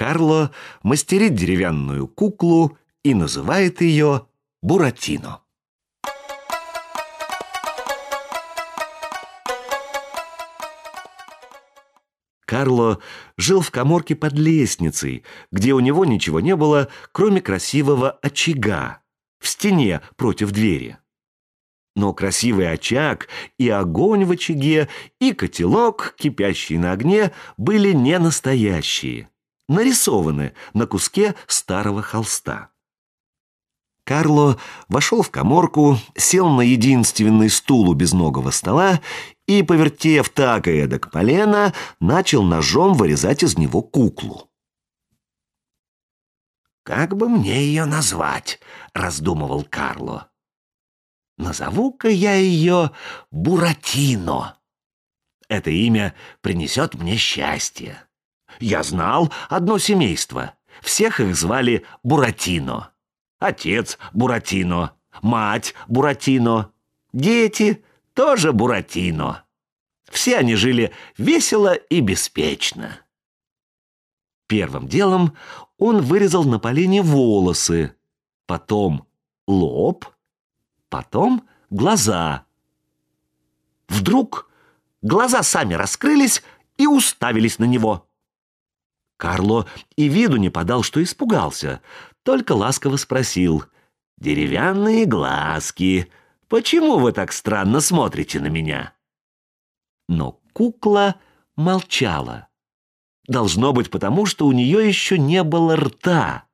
Карло мастерит деревянную куклу и называет ее Буратино. Карло жил в коморке под лестницей, где у него ничего не было, кроме красивого очага в стене против двери. Но красивый очаг и огонь в очаге, и котелок, кипящий на огне, были не настоящие, нарисованы на куске старого холста. Карло вошел в коморку, сел на единственный стул у безногого стола и, повертев так и эдак полено, начал ножом вырезать из него куклу. «Как бы мне ее назвать?» — раздумывал Карло. «Назову-ка я ее Буратино. Это имя принесет мне счастье. Я знал одно семейство. Всех их звали Буратино. Отец Буратино, мать Буратино, дети тоже Буратино. Все они жили весело и беспечно. Первым делом он вырезал на полене волосы, потом лоб, потом глаза. Вдруг глаза сами раскрылись и уставились на него. Карло и виду не подал, что испугался, только ласково спросил «Деревянные глазки, Почему вы так странно смотрите на меня?» Но кукла молчала. Должно быть потому, что у нее еще не было рта.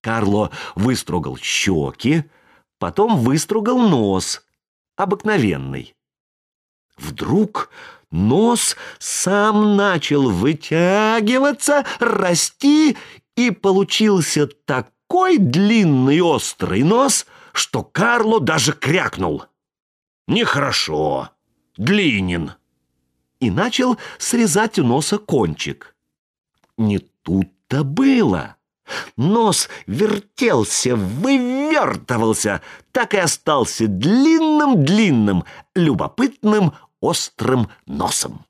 Карло выстругал щеки, потом выстругал нос, обыкновенный. Вдруг нос сам начал вытягиваться, расти, и получился такой длинный острый нос — что Карло даже крякнул. «Нехорошо. Длинен». И начал срезать у носа кончик. Не тут-то было. Нос вертелся, вывертывался, так и остался длинным-длинным, любопытным, острым носом.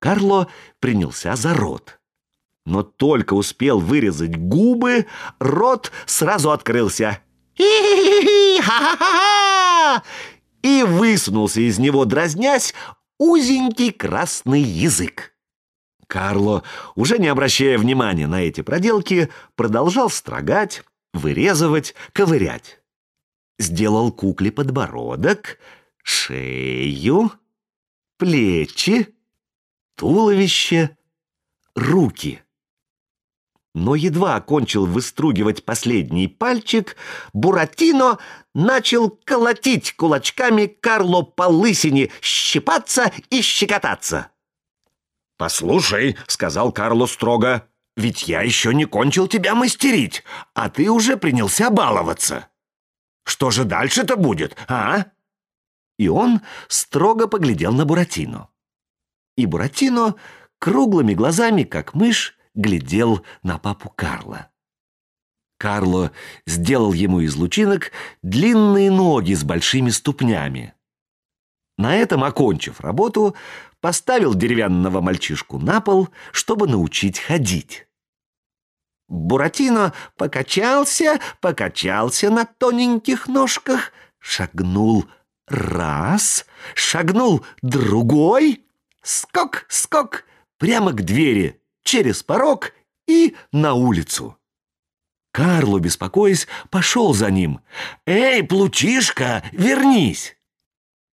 Карло принялся за рот. Но только успел вырезать губы, рот сразу открылся — «Хи-хи-хи! И высунулся из него, дразнясь, узенький красный язык. Карло, уже не обращая внимания на эти проделки, продолжал строгать, вырезывать, ковырять. Сделал кукле подбородок, шею, плечи, туловище, руки но едва окончил выстругивать последний пальчик, Буратино начал колотить кулачками Карло по лысине, щипаться и щекотаться. «Послушай», — сказал Карло строго, — «ведь я еще не кончил тебя мастерить, а ты уже принялся баловаться. Что же дальше-то будет, а?» И он строго поглядел на Буратино. И Буратино круглыми глазами, как мышь, глядел на папу Карла. Карло сделал ему из лучинок длинные ноги с большими ступнями. На этом, окончив работу, поставил деревянного мальчишку на пол, чтобы научить ходить. Буратино покачался, покачался на тоненьких ножках, шагнул раз, шагнул другой, скок, скок, прямо к двери, через порог и на улицу. Карло, беспокоясь, пошел за ним. «Эй, Плутишка, вернись!»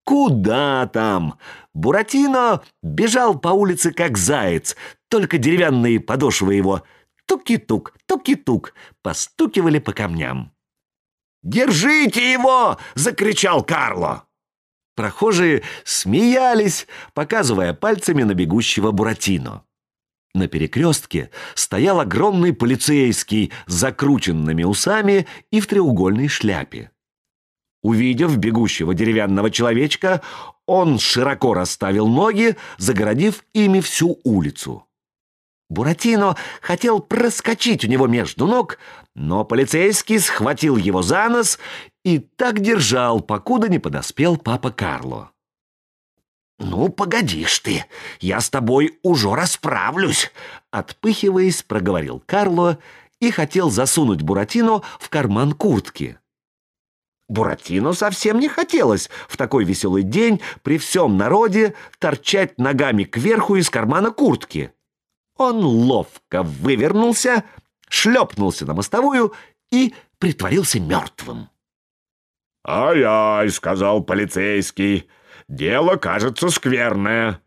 «Куда там?» Буратино бежал по улице, как заяц, только деревянные подошвы его туки-тук, туки-тук постукивали по камням. «Держите его!» — закричал Карло. Прохожие смеялись, показывая пальцами на бегущего Буратино. На перекрестке стоял огромный полицейский с закрученными усами и в треугольной шляпе. Увидев бегущего деревянного человечка, он широко расставил ноги, загородив ими всю улицу. Буратино хотел проскочить у него между ног, но полицейский схватил его за нос и так держал, покуда не подоспел папа Карло. «Ну, погодишь ты, я с тобой уже расправлюсь», — отпыхиваясь, проговорил Карло и хотел засунуть Буратино в карман куртки. Буратино совсем не хотелось в такой веселый день при всем народе торчать ногами кверху из кармана куртки. Он ловко вывернулся, шлепнулся на мостовую и притворился мертвым. «Ай-ай», — сказал полицейский, — «дело, кажется, скверное».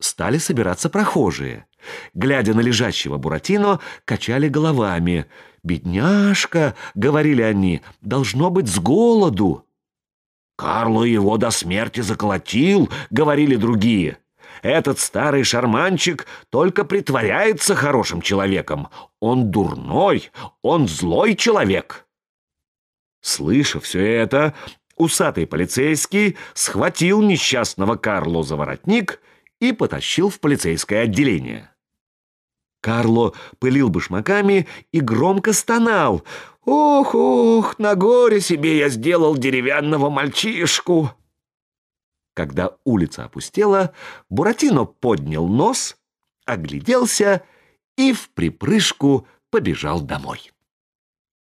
Стали собираться прохожие. Глядя на лежащего Буратино, качали головами. «Бедняжка», — говорили они, — «должно быть с голоду». «Карло его до смерти заколотил», — говорили другие. «Этот старый шарманчик только притворяется хорошим человеком. Он дурной, он злой человек». Слыша все это, усатый полицейский схватил несчастного Карло за воротник и потащил в полицейское отделение. Карло пылил башмаками и громко стонал. «Ох, ох, на горе себе я сделал деревянного мальчишку!» Когда улица опустела, Буратино поднял нос, огляделся и в припрыжку побежал домой.